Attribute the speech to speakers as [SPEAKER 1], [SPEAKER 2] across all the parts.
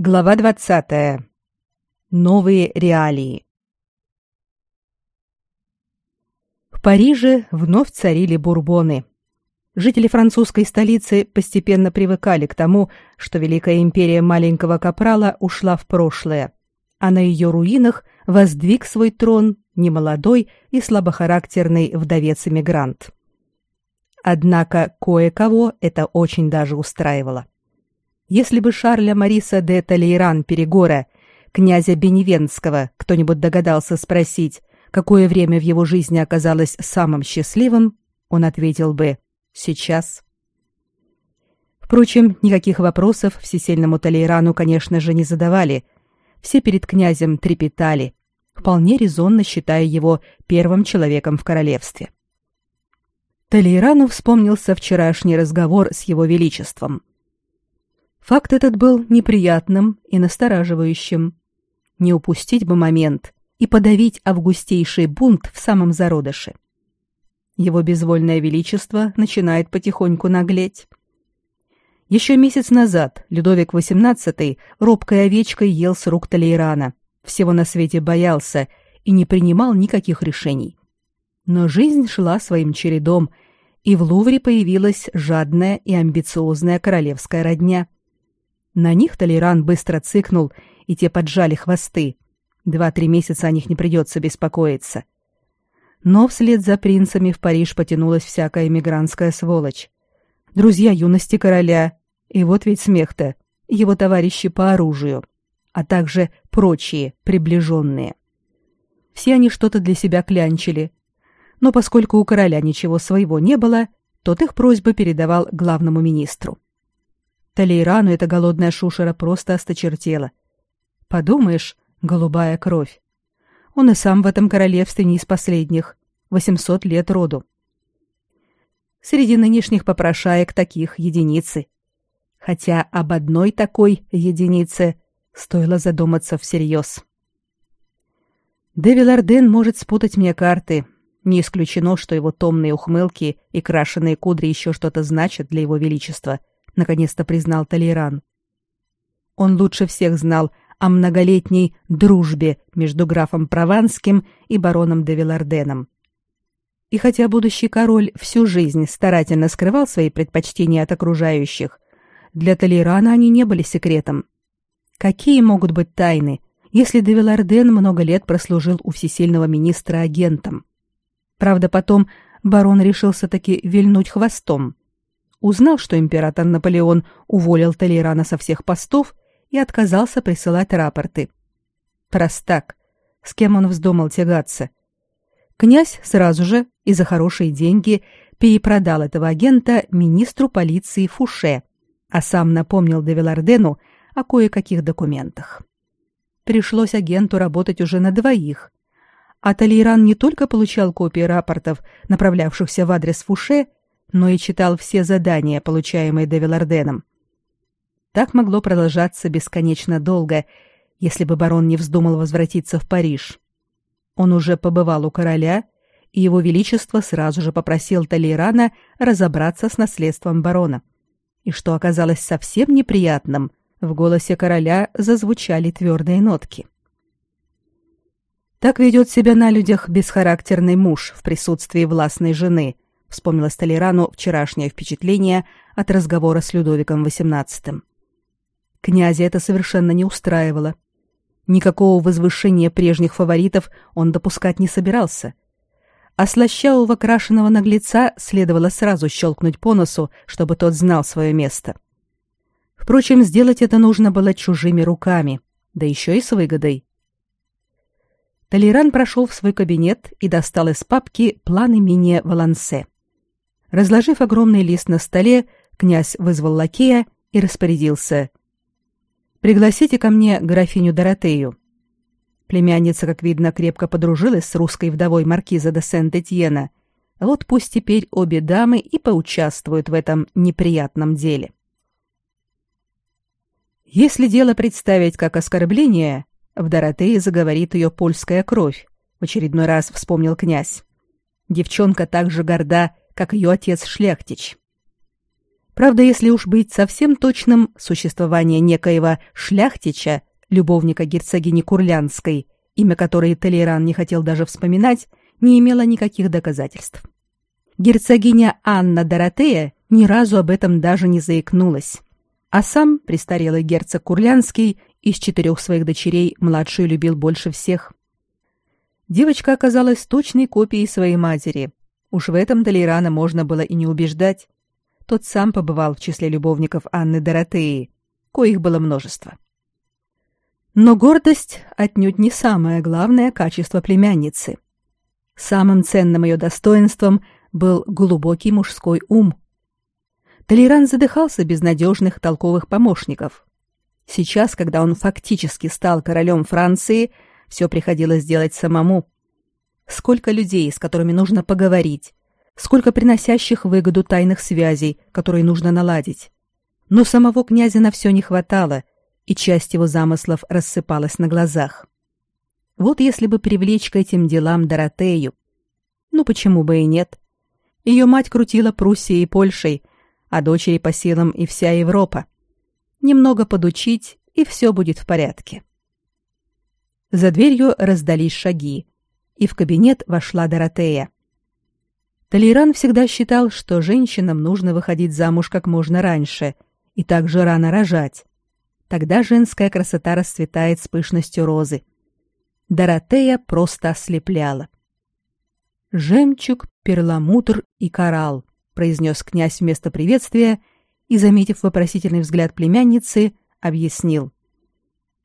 [SPEAKER 1] Глава 20. Новые реалии. В Париже вновь царили бурбоны. Жители французской столицы постепенно привыкали к тому, что великая империя маленького капрала ушла в прошлое, а на ее руинах воздвиг свой трон немолодой и слабохарактерный вдовец-эмигрант. Однако кое-кого это очень даже устраивало. Если бы Шарля Мариса де Толейран Перегора, князя Беневенского, кто-нибудь догадался спросить, какое время в его жизни оказалось самым счастливым, он ответил бы «сейчас». Впрочем, никаких вопросов всесильному Толейрану, конечно же, не задавали. Все перед князем трепетали, вполне резонно считая его первым человеком в королевстве. Толейрану вспомнился вчерашний разговор с его величеством. Факт этот был неприятным и настораживающим. Не упустить бы момент и подавить августейший бунт в самом зародыше. Его безвольное величество начинает потихоньку наглеть. Еще месяц назад Людовик XVIII робкой овечкой ел с рук Толейрана, всего на свете боялся и не принимал никаких решений. Но жизнь шла своим чередом, и в Лувре появилась жадная и амбициозная королевская родня – на них Толеран быстро цыкнул, и те поджали хвосты. Два-три месяца о них не придется беспокоиться. Но вслед за принцами в Париж потянулась всякая эмигрантская сволочь. Друзья юности короля, и вот ведь смех-то, его товарищи по оружию, а также прочие, приближенные. Все они что-то для себя клянчили. Но поскольку у короля ничего своего не было, тот их просьбы передавал главному министру. Талейрану эта голодная шушера просто осточертела. Подумаешь, голубая кровь. Он и сам в этом королевстве не из последних. Восемьсот лет роду. Среди нынешних попрошаек таких единицы. Хотя об одной такой единице стоило задуматься всерьез. Девил Арден может спутать мне карты. Не исключено, что его томные ухмылки и крашеные кудри еще что-то значат для его величества — наконец-то признал Толеран. Он лучше всех знал о многолетней дружбе между графом Прованским и бароном де Виларденом. И хотя будущий король всю жизнь старательно скрывал свои предпочтения от окружающих, для Толерана они не были секретом. Какие могут быть тайны, если де Виларден много лет прослужил у всесильного министра агентом? Правда, потом барон решился таки вильнуть хвостом узнал, что император Наполеон уволил Толерана со всех постов и отказался присылать рапорты. Простак. С кем он вздумал тягаться? Князь сразу же и за хорошие деньги перепродал этого агента министру полиции Фуше, а сам напомнил Девилардену о кое-каких документах. Пришлось агенту работать уже на двоих. А Толейран не только получал копии рапортов, направлявшихся в адрес Фуше, но и читал все задания, получаемые Девиларденом. Так могло продолжаться бесконечно долго, если бы барон не вздумал возвратиться в Париж. Он уже побывал у короля, и его величество сразу же попросил Толейрана разобраться с наследством барона. И что оказалось совсем неприятным, в голосе короля зазвучали твердые нотки. Так ведет себя на людях бесхарактерный муж в присутствии властной жены – вспомнила Столерану вчерашнее впечатление от разговора с Людовиком XVIII. Князя это совершенно не устраивало. Никакого возвышения прежних фаворитов он допускать не собирался. А слащавого крашеного наглеца следовало сразу щелкнуть по носу, чтобы тот знал свое место. Впрочем, сделать это нужно было чужими руками, да еще и с выгодой. Толеран прошел в свой кабинет и достал из папки план имения Валансе. Разложив огромный лист на столе, князь вызвал лакея и распорядился. «Пригласите ко мне графиню Доротею». Племянница, как видно, крепко подружилась с русской вдовой маркиза де Сент-Этьена. Вот пусть теперь обе дамы и поучаствуют в этом неприятном деле. Если дело представить как оскорбление, в Доротее заговорит ее польская кровь, в очередной раз вспомнил князь. Девчонка так же горда, как ее отец Шляхтич. Правда, если уж быть совсем точным, существование некоего шляхтича, любовника герцогини Курлянской, имя которой Толеран не хотел даже вспоминать, не имело никаких доказательств. Герцогиня Анна Доротея ни разу об этом даже не заикнулась. А сам престарелый герцог Курлянский из четырех своих дочерей младшую любил больше всех. Девочка оказалась точной копией своей матери. Уж в этом Толерана можно было и не убеждать. Тот сам побывал в числе любовников Анны Доротеи, коих было множество. Но гордость отнюдь не самое главное качество племянницы. Самым ценным ее достоинством был глубокий мужской ум. Толеран задыхался без надежных толковых помощников. Сейчас, когда он фактически стал королем Франции, все приходилось делать самому. Сколько людей, с которыми нужно поговорить, сколько приносящих выгоду тайных связей, которые нужно наладить. Но самого князя на все не хватало, и часть его замыслов рассыпалась на глазах. Вот если бы привлечь к этим делам Доротею. Ну почему бы и нет? Ее мать крутила Пруссией и Польшей, а дочери по силам и вся Европа. Немного подучить, и все будет в порядке. За дверью раздались шаги, и в кабинет вошла Доротея. Толеран всегда считал, что женщинам нужно выходить замуж как можно раньше и также рано рожать. Тогда женская красота расцветает с пышностью розы. Доротея просто ослепляла. «Жемчуг, перламутр и коралл», — произнес князь вместо приветствия и, заметив вопросительный взгляд племянницы, объяснил.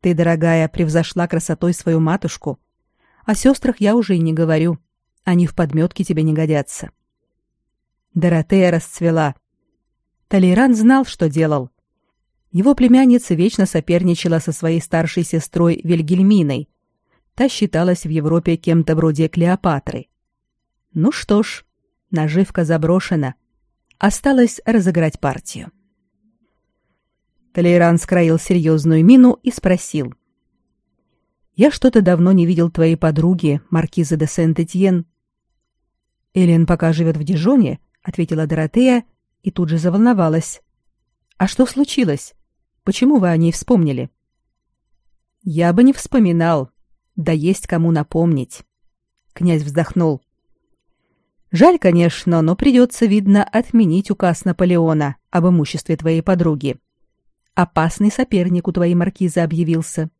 [SPEAKER 1] «Ты, дорогая, превзошла красотой свою матушку. О сестрах я уже и не говорю. Они в подметке тебе не годятся. Доротея расцвела. Толеран знал, что делал. Его племянница вечно соперничала со своей старшей сестрой Вильгельминой. Та считалась в Европе кем-то вроде Клеопатры. Ну что ж, наживка заброшена. Осталось разыграть партию. Толеран скроил серьезную мину и спросил. «Я что-то давно не видел твоей подруги, маркизы де Сент-Этьен. Элен пока живет в Дижоне, ответила Доротея и тут же заволновалась. А что случилось? Почему вы о ней вспомнили? Я бы не вспоминал. Да есть кому напомнить. Князь вздохнул. Жаль, конечно, но придется, видно, отменить указ Наполеона об имуществе твоей подруги. Опасный соперник у твоей маркизы объявился.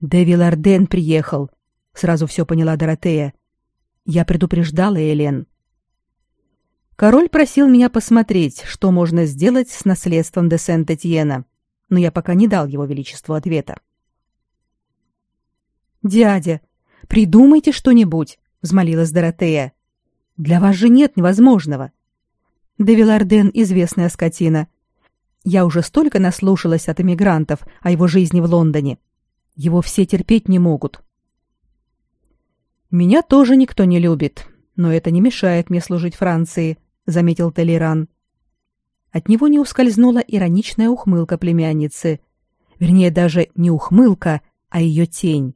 [SPEAKER 1] Да Виларден приехал, сразу все поняла Доротея. Я предупреждала Элен. Король просил меня посмотреть, что можно сделать с наследством де Сент-Этьена, но я пока не дал его величеству ответа. «Дядя, придумайте что-нибудь», — взмолилась Доротея. «Для вас же нет невозможного. Девиларден — известная скотина. Я уже столько наслушалась от эмигрантов о его жизни в Лондоне. Его все терпеть не могут. Меня тоже никто не любит, но это не мешает мне служить Франции, заметил Толеран. От него не ускользнула ироничная ухмылка племянницы, вернее даже не ухмылка, а ее тень.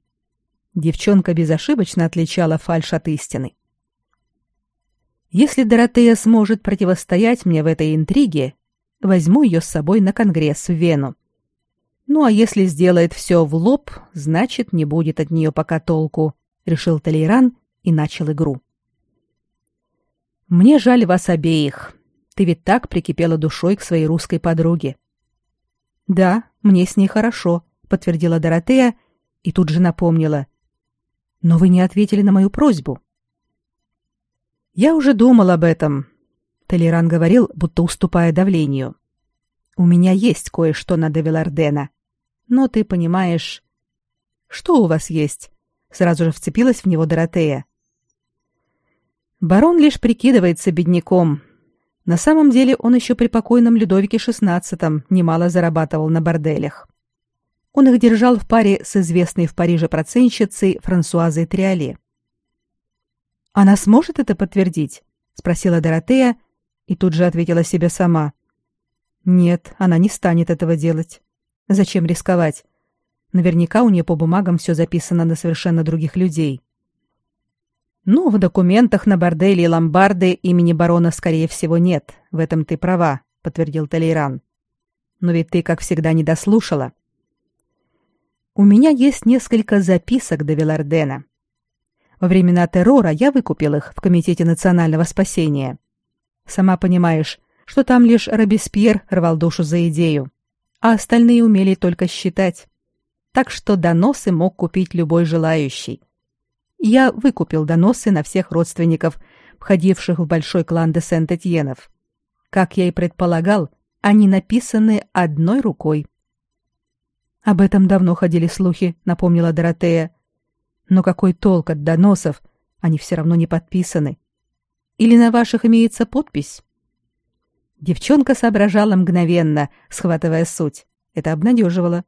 [SPEAKER 1] Девчонка безошибочно отличала фальшь от истины. Если Доротея сможет противостоять мне в этой интриге, возьму ее с собой на конгресс в Вену. Ну а если сделает все в лоб, значит, не будет от нее пока толку решил Толейран и начал игру. Мне жаль вас обеих. Ты ведь так прикипела душой к своей русской подруге. Да, мне с ней хорошо, подтвердила Доротея и тут же напомнила: Но вы не ответили на мою просьбу. Я уже думал об этом. Толеран говорил, будто уступая давлению. У меня есть кое-что на Девилардена. Но ты понимаешь, что у вас есть? Сразу же вцепилась в него Доротея. Барон лишь прикидывается бедняком. На самом деле он еще при покойном Людовике XVI немало зарабатывал на борделях. Он их держал в паре с известной в Париже процентщицей Франсуазой Триоле. «Она сможет это подтвердить?» — спросила Доротея и тут же ответила себе сама. «Нет, она не станет этого делать. Зачем рисковать? Наверняка у нее по бумагам все записано на совершенно других людей. Ну, в документах на борделе и ломбарды имени барона, скорее всего, нет. В этом ты права, подтвердил Толейран. Но ведь ты, как всегда, не дослушала. У меня есть несколько записок до Велардена. Во времена террора я выкупил их в Комитете национального спасения. Сама понимаешь, что там лишь Робеспьер рвал душу за идею, а остальные умели только считать. Так что доносы мог купить любой желающий. Я выкупил доносы на всех родственников, входивших в большой клан де Сент-Этьенов. Как я и предполагал, они написаны одной рукой. Об этом давно ходили слухи, напомнила Доротея. Но какой толк от доносов? Они все равно не подписаны. Или на ваших имеется подпись? Девчонка соображала мгновенно, схватывая суть. Это обнадеживало.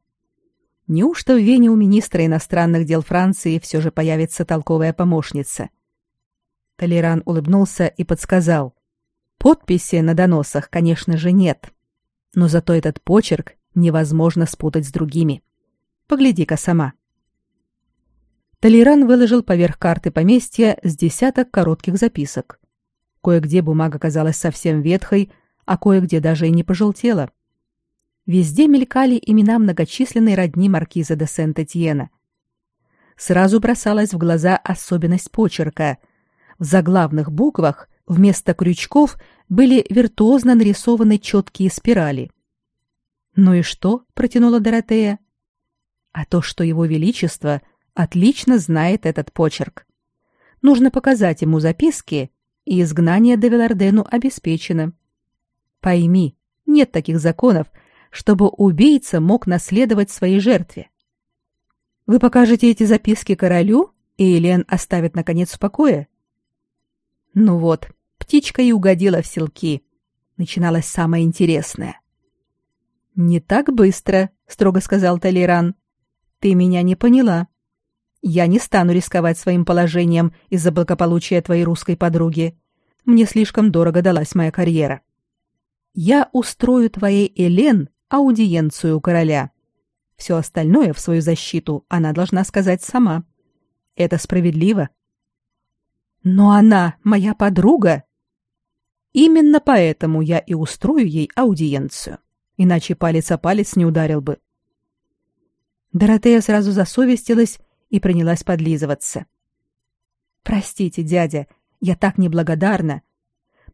[SPEAKER 1] Неужто в Вене у министра иностранных дел Франции все же появится толковая помощница? Толеран улыбнулся и подсказал. Подписи на доносах, конечно же, нет. Но зато этот почерк невозможно спутать с другими. Погляди-ка сама. Толеран выложил поверх карты поместья с десяток коротких записок. Кое-где бумага казалась совсем ветхой, а кое-где даже и не пожелтела. Везде мелькали имена многочисленной родни маркиза де Сент-Этьена. Сразу бросалась в глаза особенность почерка. В заглавных буквах вместо крючков были виртуозно нарисованы четкие спирали. «Ну и что?» — протянула Доротея. «А то, что его величество отлично знает этот почерк. Нужно показать ему записки, и изгнание до Велардену обеспечено. Пойми, нет таких законов, чтобы убийца мог наследовать своей жертве. Вы покажете эти записки королю, и Елен оставит наконец в покое? Ну вот, птичка и угодила в селки. Начиналось самое интересное. Не так быстро, строго сказал Талиран. Ты меня не поняла. Я не стану рисковать своим положением из-за благополучия твоей русской подруги. Мне слишком дорого далась моя карьера. Я устрою твоей Элен аудиенцию у короля. Все остальное в свою защиту она должна сказать сама. Это справедливо. Но она моя подруга. Именно поэтому я и устрою ей аудиенцию. Иначе палец о палец не ударил бы. Доротея сразу засовестилась и принялась подлизываться. Простите, дядя, я так неблагодарна.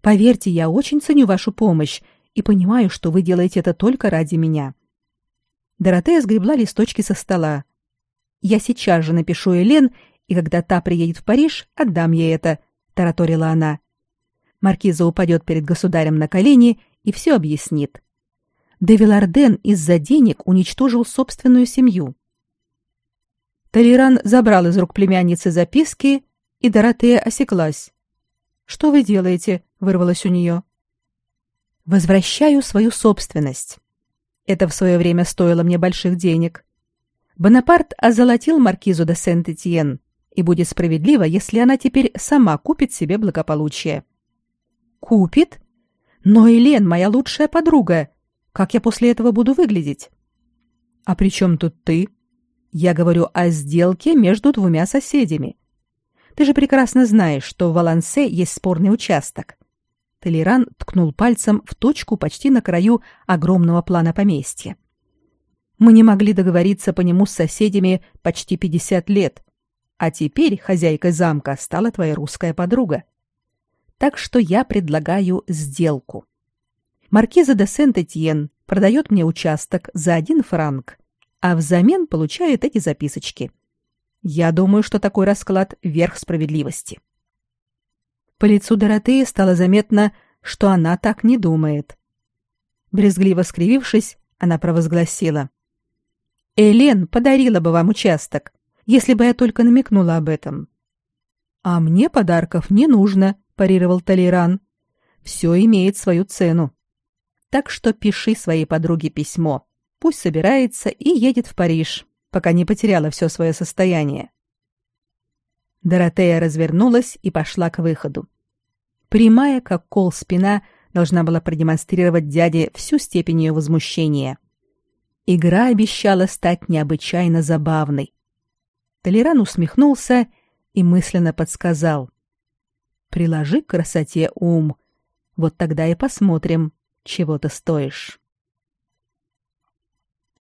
[SPEAKER 1] Поверьте, я очень ценю вашу помощь и понимаю, что вы делаете это только ради меня. Доротея сгребла листочки со стола. Я сейчас же напишу Элен, и когда та приедет в Париж, отдам ей это, тараторила она. Маркиза упадет перед государем на колени и все объяснит. Де Виларден из-за денег уничтожил собственную семью. Толеран забрал из рук племянницы записки, и Доротея осеклась. «Что вы делаете?» — вырвалось у нее. «Возвращаю свою собственность. Это в свое время стоило мне больших денег. Бонапарт озолотил маркизу де Сент-Этьен, и будет справедливо, если она теперь сама купит себе благополучие». «Купит? Но Елен моя лучшая подруга. Как я после этого буду выглядеть?» «А при чем тут ты?» «Я говорю о сделке между двумя соседями. Ты же прекрасно знаешь, что в Валансе есть спорный участок. Толеран ткнул пальцем в точку почти на краю огромного плана поместья. Мы не могли договориться по нему с соседями почти 50 лет, а теперь хозяйкой замка стала твоя русская подруга. Так что я предлагаю сделку. Маркиза де Сент-Этьен продает мне участок за один франк, а взамен получает эти записочки. Я думаю, что такой расклад верх справедливости. По лицу Доротеи стало заметно, что она так не думает. Брезгливо скривившись, она провозгласила: "Элен подарила бы вам участок, если бы я только намекнула об этом". "А мне подарков не нужно", парировал Толеран. «Все имеет свою цену. Так что пиши своей подруге письмо. Пусть собирается и едет в Париж пока не потеряла все свое состояние. Доротея развернулась и пошла к выходу. Прямая, как кол спина, должна была продемонстрировать дяде всю степень ее возмущения. Игра обещала стать необычайно забавной. Толеран усмехнулся и мысленно подсказал. «Приложи к красоте ум. Вот тогда и посмотрим, чего ты стоишь.